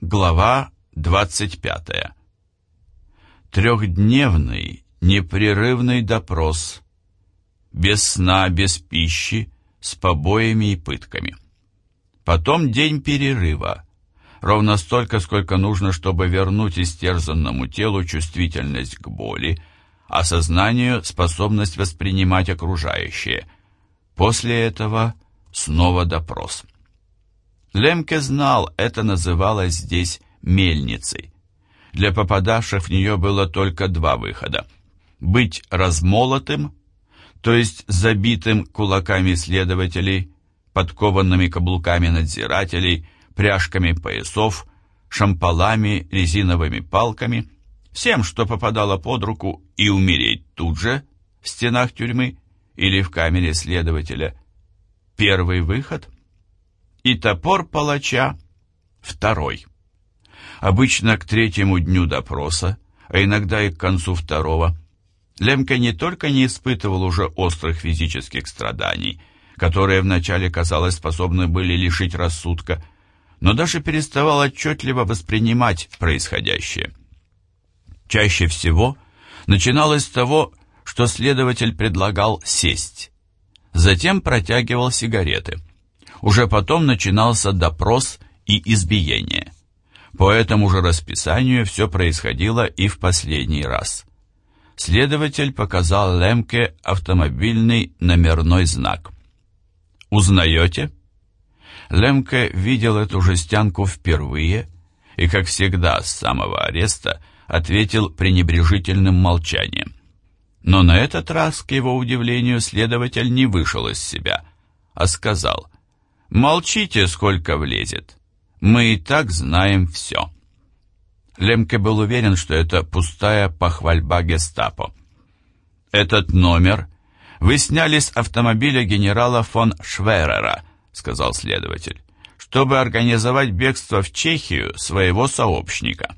Глава 25. Трехдневный, непрерывный допрос. Без сна, без пищи, с побоями и пытками. Потом день перерыва. Ровно столько, сколько нужно, чтобы вернуть истерзанному телу чувствительность к боли, а сознанию способность воспринимать окружающее. После этого снова допрос. Лемке знал, это называлось здесь мельницей. Для попадавших в нее было только два выхода. Быть размолотым, то есть забитым кулаками следователей, подкованными каблуками надзирателей, пряжками поясов, шампалами, резиновыми палками, всем, что попадало под руку, и умереть тут же, в стенах тюрьмы или в камере следователя. Первый выход — и топор палача — второй. Обычно к третьему дню допроса, а иногда и к концу второго, Лемка не только не испытывал уже острых физических страданий, которые вначале, казалось, способны были лишить рассудка, но даже переставал отчетливо воспринимать происходящее. Чаще всего начиналось с того, что следователь предлагал сесть. Затем протягивал сигареты – уже потом начинался допрос и избиение. По этому же расписанию все происходило и в последний раз. Следователь показал Лемке автомобильный номерной знак. «Узнаете?» Лемке видел эту жестянку впервые и, как всегда, с самого ареста ответил пренебрежительным молчанием. Но на этот раз, к его удивлению, следователь не вышел из себя, а сказал Молчите, сколько влезет. Мы и так знаем все. Лемке был уверен, что это пустая похвальба гестапо. «Этот номер вы сняли с автомобиля генерала фон Шверера», сказал следователь, «чтобы организовать бегство в Чехию своего сообщника».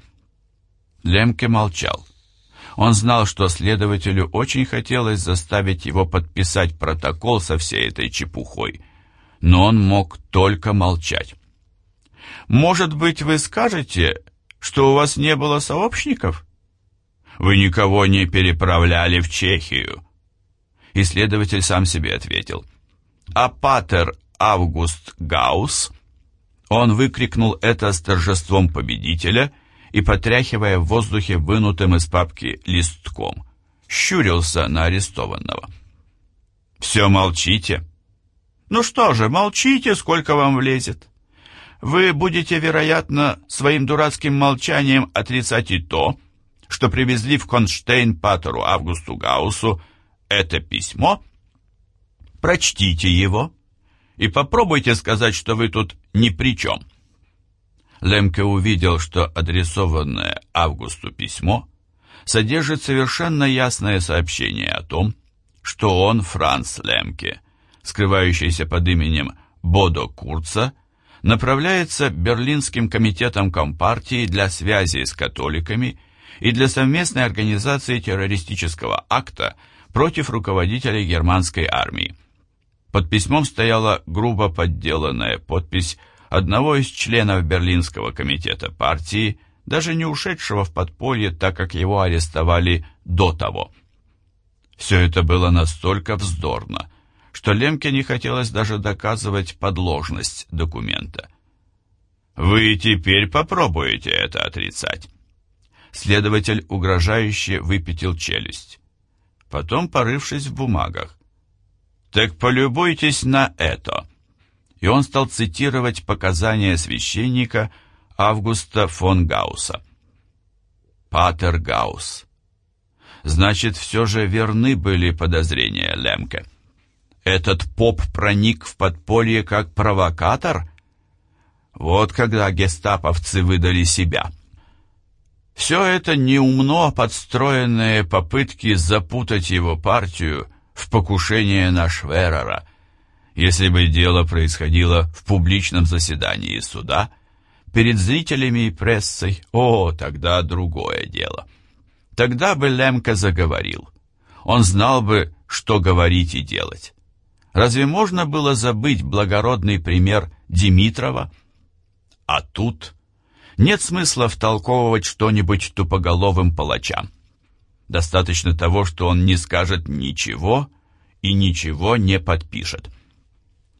Лемке молчал. Он знал, что следователю очень хотелось заставить его подписать протокол со всей этой чепухой – но он мог только молчать. «Может быть, вы скажете, что у вас не было сообщников?» «Вы никого не переправляли в Чехию?» Исследователь сам себе ответил. «А патер Август Гаус?» Он выкрикнул это с торжеством победителя и, потряхивая в воздухе вынутым из папки листком, щурился на арестованного. «Все молчите?» Ну что же, молчите, сколько вам влезет. Вы будете, вероятно, своим дурацким молчанием отрицать и то, что привезли в Конштейн Патеру Августу Гаусу это письмо. Прочтите его и попробуйте сказать, что вы тут ни при чем. Лемке увидел, что адресованное Августу письмо содержит совершенно ясное сообщение о том, что он Франц Лемке – скрывающийся под именем Бодо Курца, направляется Берлинским комитетом Компартии для связи с католиками и для совместной организации террористического акта против руководителей германской армии. Под письмом стояла грубо подделанная подпись одного из членов Берлинского комитета партии, даже не ушедшего в подполье, так как его арестовали до того. Все это было настолько вздорно, что Лемке не хотелось даже доказывать подложность документа. «Вы теперь попробуете это отрицать». Следователь угрожающе выпятил челюсть. Потом, порывшись в бумагах, «Так полюбуйтесь на это!» И он стал цитировать показания священника Августа фон Гауса. «Патер Гаус». Значит, все же верны были подозрения Лемке. Этот поп проник в подполье как провокатор? Вот когда гестаповцы выдали себя. Все это неумно подстроенные попытки запутать его партию в покушение на Шверера. Если бы дело происходило в публичном заседании суда, перед зрителями и прессой, о, тогда другое дело. Тогда бы Лемка заговорил. Он знал бы, что говорить и делать. Разве можно было забыть благородный пример Димитрова? А тут Нет смысла втолковывать что-нибудь тупоголовым палачам. Достаточно того, что он не скажет ничего и ничего не подпишет.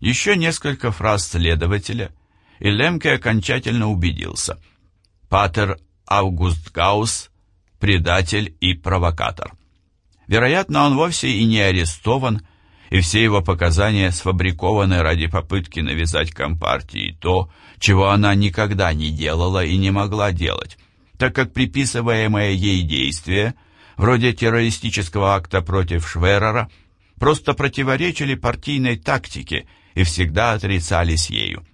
Еще несколько фраз следователя, и Лемке окончательно убедился. Патер Август Гаус – предатель и провокатор. Вероятно, он вовсе и не арестован, и все его показания сфабрикованы ради попытки навязать Компартии то, чего она никогда не делала и не могла делать, так как приписываемое ей действие, вроде террористического акта против Шверера, просто противоречили партийной тактике и всегда отрицались ею.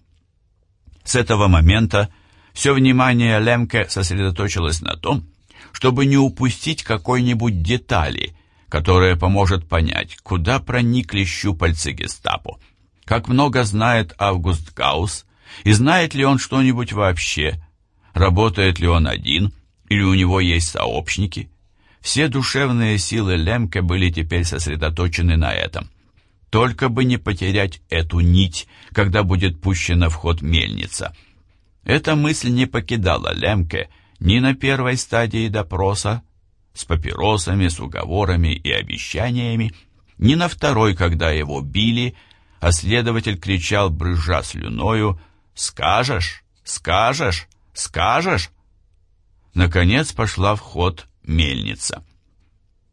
С этого момента все внимание Лемке сосредоточилось на том, чтобы не упустить какой-нибудь детали, которая поможет понять, куда проникли щупальцы гестапо, как много знает Август Гаус, и знает ли он что-нибудь вообще, работает ли он один, или у него есть сообщники. Все душевные силы Лемке были теперь сосредоточены на этом. Только бы не потерять эту нить, когда будет пущена в ход мельница. Эта мысль не покидала Лемке ни на первой стадии допроса, с папиросами, с уговорами и обещаниями, ни на второй, когда его били, а следователь кричал, брызжа слюною, «Скажешь? Скажешь? Скажешь?» Наконец пошла в ход мельница.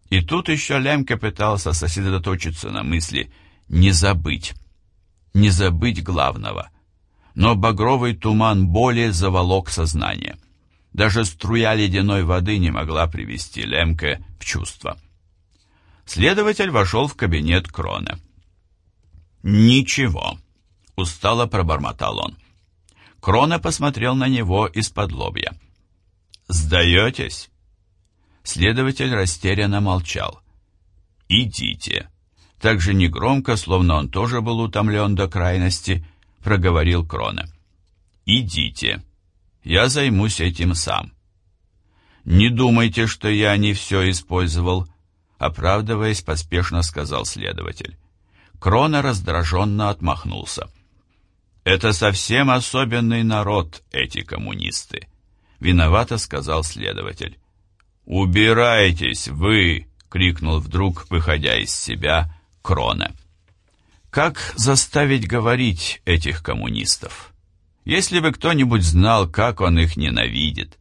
И тут еще Лемке пытался сосредоточиться на мысли «не забыть». Не забыть главного. Но багровый туман боли заволок сознание. Даже струя ледяной воды не могла привести Лемке в чувство. Следователь вошел в кабинет Крона. «Ничего», — устало пробормотал он. Крона посмотрел на него из-под лобья. «Сдаетесь?» Следователь растерянно молчал. «Идите». Так же негромко, словно он тоже был утомлен до крайности, проговорил Крона. «Идите». Я займусь этим сам. Не думайте, что я не все использовал, оправдываясь, поспешно сказал следователь. Крона раздраженно отмахнулся. Это совсем особенный народ, эти коммунисты. Виновато сказал следователь. «Убирайтесь, вы!» — крикнул вдруг, выходя из себя, Крона. Как заставить говорить этих коммунистов? Если бы кто-нибудь знал, как он их ненавидит.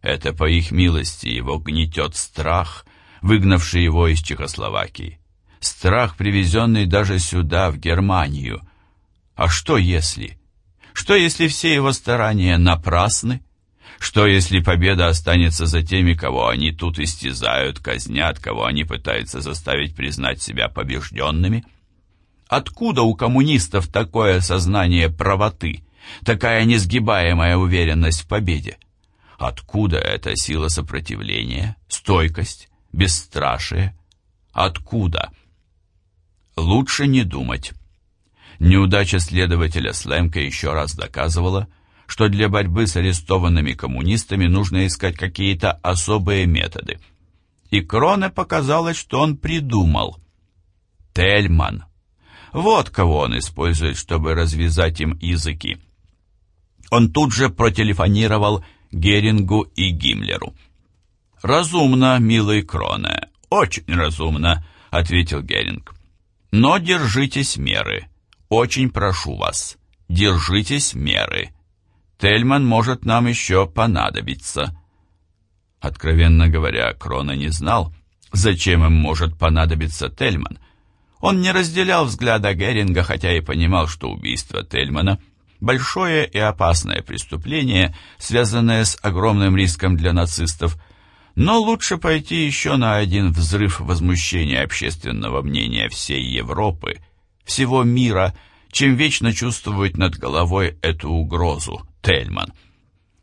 Это по их милости его гнетет страх, выгнавший его из Чехословакии. Страх, привезенный даже сюда, в Германию. А что если? Что если все его старания напрасны? Что если победа останется за теми, кого они тут истязают, казнят, кого они пытаются заставить признать себя побежденными? Откуда у коммунистов такое сознание правоты? Такая несгибаемая уверенность в победе? Откуда эта сила сопротивления, стойкость, бесстрашие? Откуда? Лучше не думать. Неудача следователя Слемка еще раз доказывала, что для борьбы с арестованными коммунистами нужно искать какие-то особые методы. И Кроне показалось, что он придумал. Тельман. Вот кого он использует, чтобы развязать им языки. Он тут же протелефонировал Герингу и Гиммлеру. «Разумно, милый Кроне, очень разумно», — ответил Геринг. «Но держитесь меры. Очень прошу вас, держитесь меры. Тельман может нам еще понадобиться». Откровенно говоря, Крона не знал, зачем им может понадобиться Тельман. Он не разделял взгляда Геринга, хотя и понимал, что убийство Тельмана — большое и опасное преступление, связанное с огромным риском для нацистов, но лучше пойти еще на один взрыв возмущения общественного мнения всей Европы, всего мира, чем вечно чувствовать над головой эту угрозу, Тельман.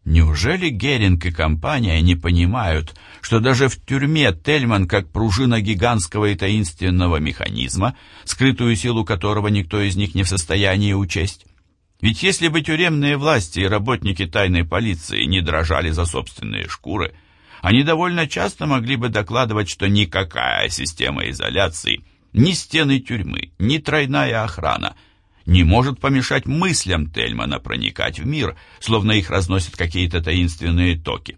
Неужели Геринг и компания не понимают, что даже в тюрьме Тельман как пружина гигантского и таинственного механизма, скрытую силу которого никто из них не в состоянии учесть? Ведь если бы тюремные власти и работники тайной полиции не дрожали за собственные шкуры, они довольно часто могли бы докладывать, что никакая система изоляции, ни стены тюрьмы, ни тройная охрана не может помешать мыслям Тельмана проникать в мир, словно их разносят какие-то таинственные токи.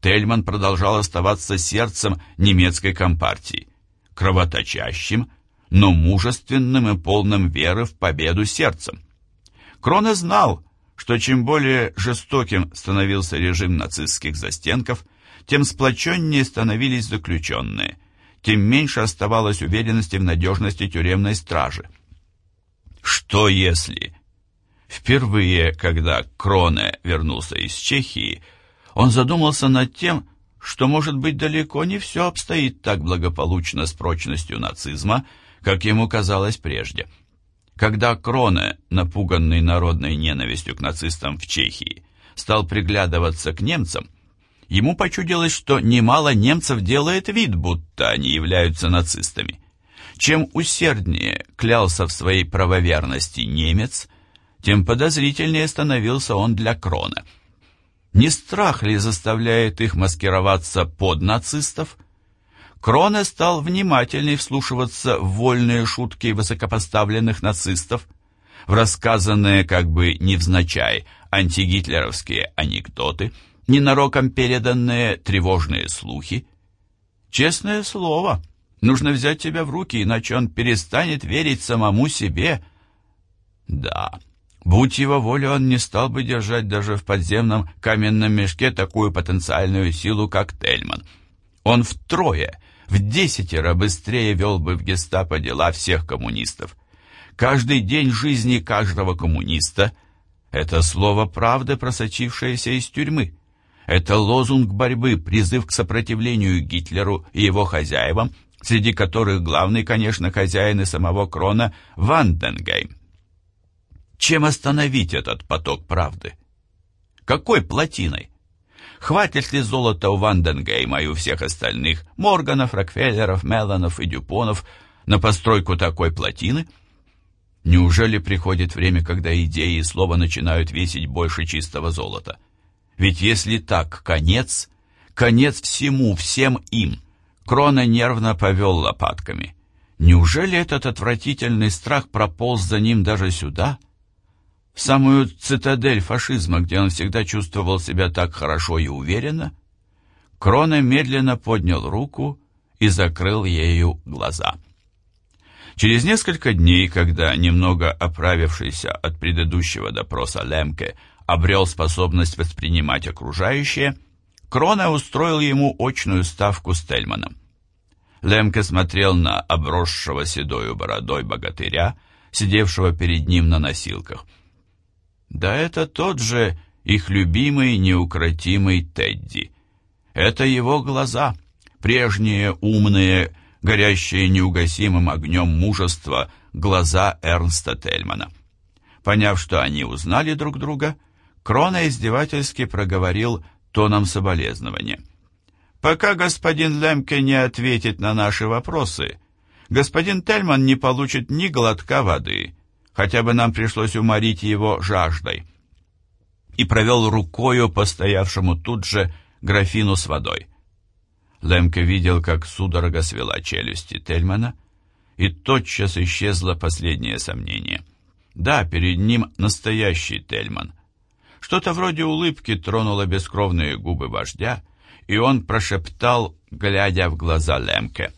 Тельман продолжал оставаться сердцем немецкой компартии, кровоточащим, но мужественным и полным веры в победу сердцем. Кроне знал, что чем более жестоким становился режим нацистских застенков, тем сплоченнее становились заключенные, тем меньше оставалось уверенности в надежности тюремной стражи. Что если... Впервые, когда Кроне вернулся из Чехии, он задумался над тем, что, может быть, далеко не все обстоит так благополучно с прочностью нацизма, как ему казалось прежде. Когда Кроне, напуганный народной ненавистью к нацистам в Чехии, стал приглядываться к немцам, Ему почудилось, что немало немцев делает вид, будто они являются нацистами. Чем усерднее клялся в своей правоверности немец, тем подозрительнее становился он для Крона. Не страх ли заставляет их маскироваться под нацистов? Кроне стал внимательней вслушиваться в вольные шутки высокопоставленных нацистов, в рассказанные как бы невзначай антигитлеровские анекдоты – ненароком переданные тревожные слухи. Честное слово, нужно взять себя в руки, иначе он перестанет верить самому себе. Да, будь его воля, он не стал бы держать даже в подземном каменном мешке такую потенциальную силу, как Тельман. Он втрое, в десятеро быстрее вел бы в гестапо дела всех коммунистов. Каждый день жизни каждого коммуниста — это слово правды, просочившееся из тюрьмы. Это лозунг борьбы, призыв к сопротивлению Гитлеру и его хозяевам, среди которых главный, конечно, хозяин и самого Крона Ванденгейм. Чем остановить этот поток правды? Какой плотиной? Хватит ли золота у Ванденгейма и у всех остальных, Морганов, Рокфеллеров, Меллонов и Дюпонов, на постройку такой плотины? Неужели приходит время, когда идеи и слова начинают весить больше чистого золота? Ведь если так, конец, конец всему, всем им. Крона нервно повел лопатками. Неужели этот отвратительный страх прополз за ним даже сюда? Самую цитадель фашизма, где он всегда чувствовал себя так хорошо и уверенно? Крона медленно поднял руку и закрыл ею глаза. Через несколько дней, когда немного оправившийся от предыдущего допроса Лемке обрел способность воспринимать окружающее, Крона устроил ему очную ставку с Тельманом. Лемке смотрел на обросшего седою бородой богатыря, сидевшего перед ним на носилках. Да это тот же их любимый неукротимый Тедди. Это его глаза, прежние умные, горящие неугасимым огнем мужества, глаза Эрнста Тельмана. Поняв, что они узнали друг друга, Крона издевательски проговорил тоном соболезнования. «Пока господин Лемке не ответит на наши вопросы, господин Тельман не получит ни глотка воды, хотя бы нам пришлось уморить его жаждой». И провел рукою по стоявшему тут же графину с водой. Лемке видел, как судорога свела челюсти Тельмана, и тотчас исчезло последнее сомнение. Да, перед ним настоящий Тельман, что-то вроде улыбки тронуло бескровные губы вождя, и он прошептал, глядя в глаза Лемке,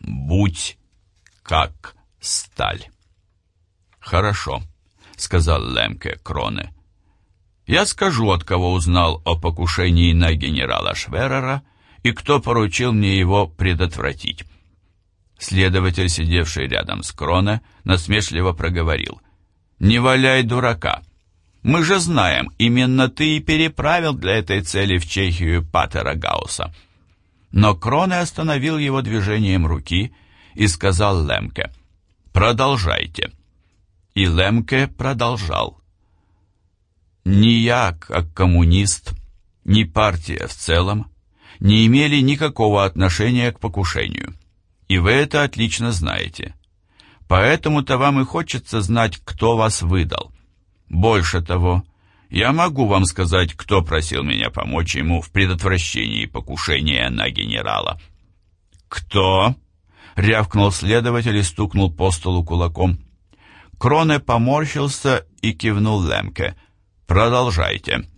«Будь как сталь». «Хорошо», — сказал Лемке Кроне. «Я скажу, от кого узнал о покушении на генерала Шверера и кто поручил мне его предотвратить». Следователь, сидевший рядом с Кроне, насмешливо проговорил. «Не валяй дурака. Мы же знаем, именно ты и переправил для этой цели в Чехию Патера Гаусса. Но Кроне остановил его движением руки и сказал Лемке, «Продолжайте». И Лемке продолжал. «Ни я, как коммунист, ни партия в целом не имели никакого отношения к покушению. И вы это отлично знаете. Поэтому-то вам и хочется знать, кто вас выдал. Больше того, я могу вам сказать, кто просил меня помочь ему в предотвращении покушения на генерала. «Кто?» — рявкнул следователь и стукнул по столу кулаком. Кроне поморщился и кивнул Лемке. «Продолжайте».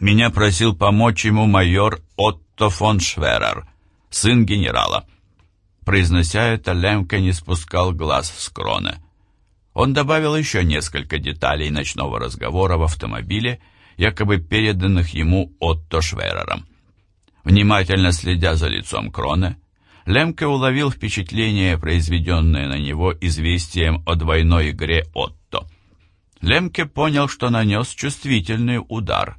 Меня просил помочь ему майор Отто фон Шверер, сын генерала. Произнося это, Лемке не спускал глаз с Кроне. Он добавил еще несколько деталей ночного разговора в автомобиле, якобы переданных ему Отто Шверером. Внимательно следя за лицом Кроне, Лемке уловил впечатление, произведенное на него известием о двойной игре Отто. Лемке понял, что нанес чувствительный удар.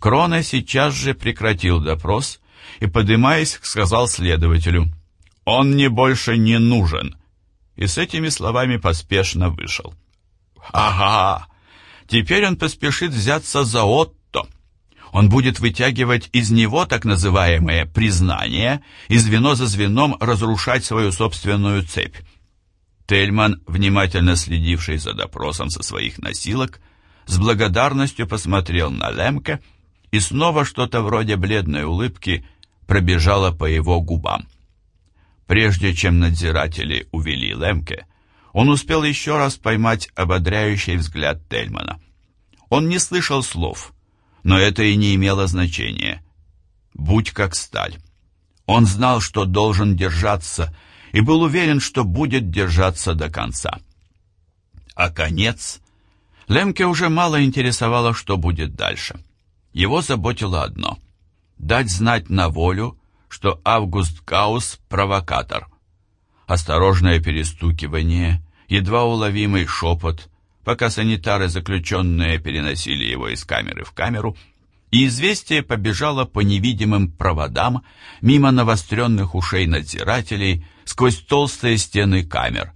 Кроне сейчас же прекратил допрос и, подымаясь, сказал следователю, «Он мне больше не нужен», и с этими словами поспешно вышел. «Ага, теперь он поспешит взяться за Отто, он будет вытягивать из него так называемое признание и звено за звеном разрушать свою собственную цепь. Тельман, внимательно следивший за допросом со своих носилок, с благодарностью посмотрел на Лемке, и снова что-то вроде бледной улыбки пробежало по его губам. Прежде чем надзиратели увели Лемке, он успел еще раз поймать ободряющий взгляд Тельмана. Он не слышал слов — но это и не имело значения. Будь как сталь. Он знал, что должен держаться, и был уверен, что будет держаться до конца. А конец... Лемке уже мало интересовало, что будет дальше. Его заботило одно — дать знать на волю, что Август Гаус — провокатор. Осторожное перестукивание, едва уловимый шепот — пока санитары, заключенные, переносили его из камеры в камеру, и известие побежало по невидимым проводам мимо навостренных ушей надзирателей сквозь толстые стены камер.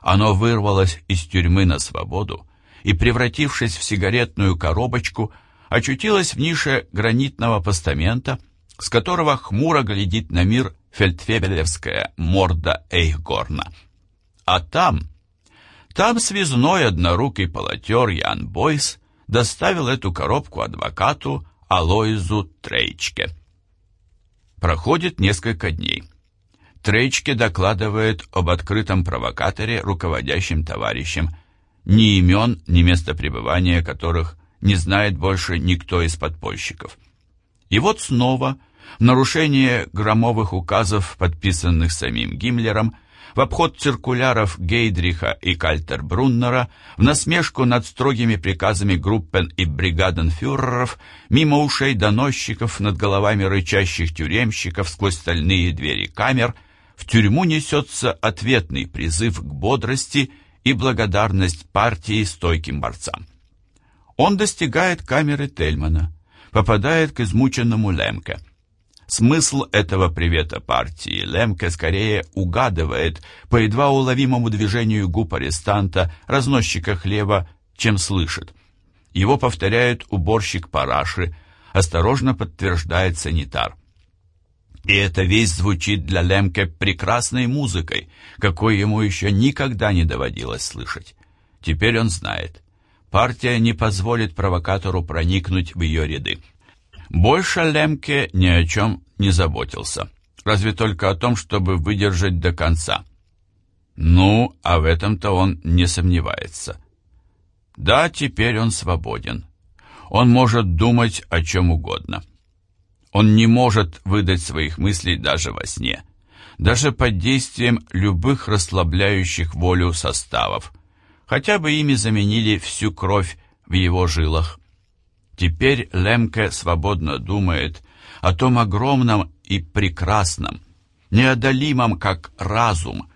Оно вырвалось из тюрьмы на свободу и, превратившись в сигаретную коробочку, очутилось в нише гранитного постамента, с которого хмуро глядит на мир фельдфебелевская морда Эйхгорна. А там, там связной однорукий полотер Ян Бойс доставил эту коробку адвокату Алоизу Трейчке. Проходит несколько дней. Трейчке докладывает об открытом провокаторе руководящим товарищам, ни имен, ни места пребывания которых не знает больше никто из подпольщиков. И вот снова, в нарушение громовых указов, подписанных самим Гиммлером, в обход циркуляров Гейдриха и Кальтербруннера, в насмешку над строгими приказами группен и бригаденфюреров, мимо ушей доносчиков, над головами рычащих тюремщиков сквозь стальные двери камер, в тюрьму несется ответный призыв к бодрости и благодарность партии стойким борцам. Он достигает камеры Тельмана, попадает к измученному Лемке – Смысл этого привета партии Лемке скорее угадывает по едва уловимому движению губ арестанта, разносчика хлеба, чем слышит. Его повторяет уборщик параши, осторожно подтверждает санитар. И эта весть звучит для Лемке прекрасной музыкой, какой ему еще никогда не доводилось слышать. Теперь он знает. Партия не позволит провокатору проникнуть в ее ряды. Больше Лемке ни о чем не заботился, разве только о том, чтобы выдержать до конца. Ну, а в этом-то он не сомневается. Да, теперь он свободен. Он может думать о чем угодно. Он не может выдать своих мыслей даже во сне, даже под действием любых расслабляющих волю составов, хотя бы ими заменили всю кровь в его жилах. Теперь Лемке свободно думает о том огромном и прекрасном, неодолимом как разум,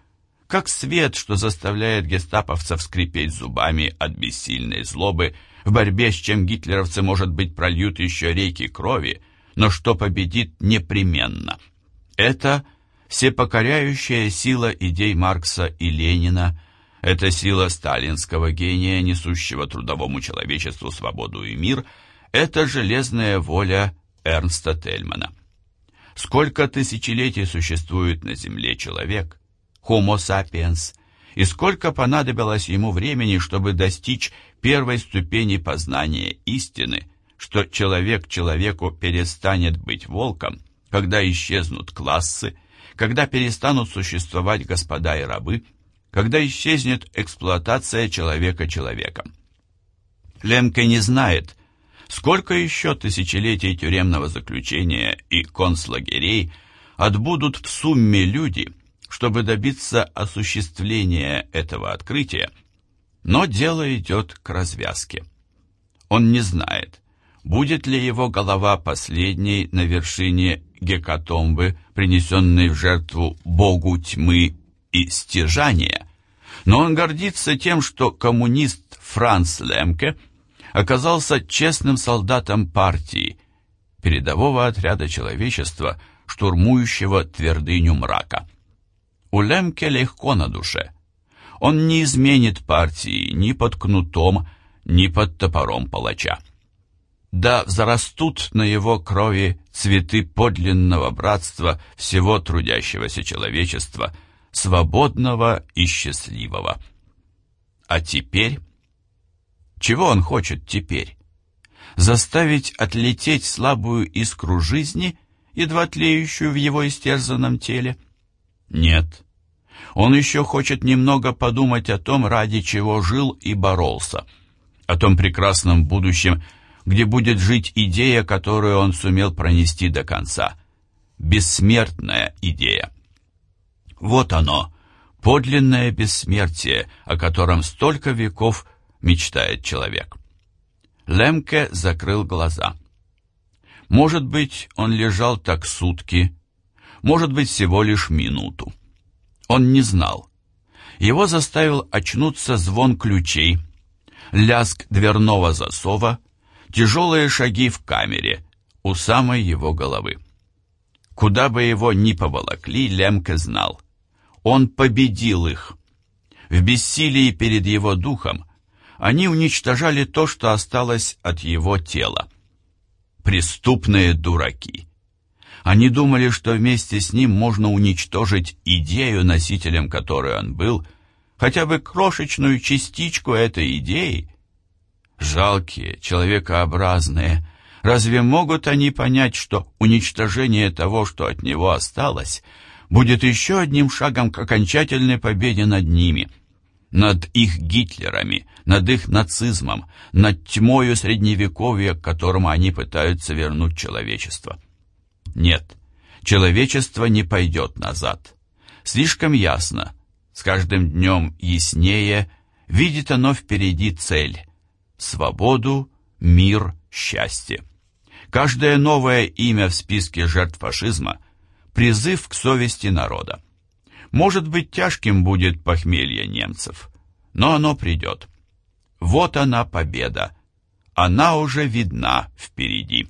как свет, что заставляет гестаповцев скрипеть зубами от бессильной злобы, в борьбе с чем гитлеровцы, может быть, прольют еще реки крови, но что победит непременно. Это всепокоряющая сила идей Маркса и Ленина, это сила сталинского гения, несущего трудовому человечеству свободу и мир – это железная воля Эрнста Тельмана. Сколько тысячелетий существует на Земле человек, Homo sapiens, и сколько понадобилось ему времени, чтобы достичь первой ступени познания истины, что человек человеку перестанет быть волком, когда исчезнут классы, когда перестанут существовать господа и рабы, когда исчезнет эксплуатация человека человеком. Лемке не знает, сколько еще тысячелетий тюремного заключения и концлагерей отбудут в сумме люди, чтобы добиться осуществления этого открытия, но дело идет к развязке. Он не знает, будет ли его голова последней на вершине гекатомбы, принесенной в жертву богу тьмы и стяжания, но он гордится тем, что коммунист Франц Лемке оказался честным солдатом партии, передового отряда человечества, штурмующего твердыню мрака. У Лемке легко на душе. Он не изменит партии ни под кнутом, ни под топором палача. Да взрастут на его крови цветы подлинного братства всего трудящегося человечества, свободного и счастливого. А теперь? Чего он хочет теперь? Заставить отлететь слабую искру жизни, едва тлеющую в его истерзанном теле? Нет. Он еще хочет немного подумать о том, ради чего жил и боролся, о том прекрасном будущем, где будет жить идея, которую он сумел пронести до конца. Бессмертная идея. Вот оно, подлинное бессмертие, о котором столько веков мечтает человек. Лемке закрыл глаза. Может быть, он лежал так сутки, может быть, всего лишь минуту. Он не знал. Его заставил очнуться звон ключей, лязг дверного засова, тяжелые шаги в камере у самой его головы. Куда бы его ни поволокли, Лемке знал. Он победил их. В бессилии перед его духом они уничтожали то, что осталось от его тела. Преступные дураки. Они думали, что вместе с ним можно уничтожить идею, носителем которой он был, хотя бы крошечную частичку этой идеи. Жалкие, человекообразные, разве могут они понять, что уничтожение того, что от него осталось, будет еще одним шагом к окончательной победе над ними, над их Гитлерами, над их нацизмом, над тьмою Средневековья, к которому они пытаются вернуть человечество? Нет, человечество не пойдет назад. Слишком ясно, с каждым днем яснее, видит оно впереди цель – свободу, мир, счастье. Каждое новое имя в списке жертв фашизма – призыв к совести народа. Может быть, тяжким будет похмелье немцев, но оно придет. Вот она победа, она уже видна впереди.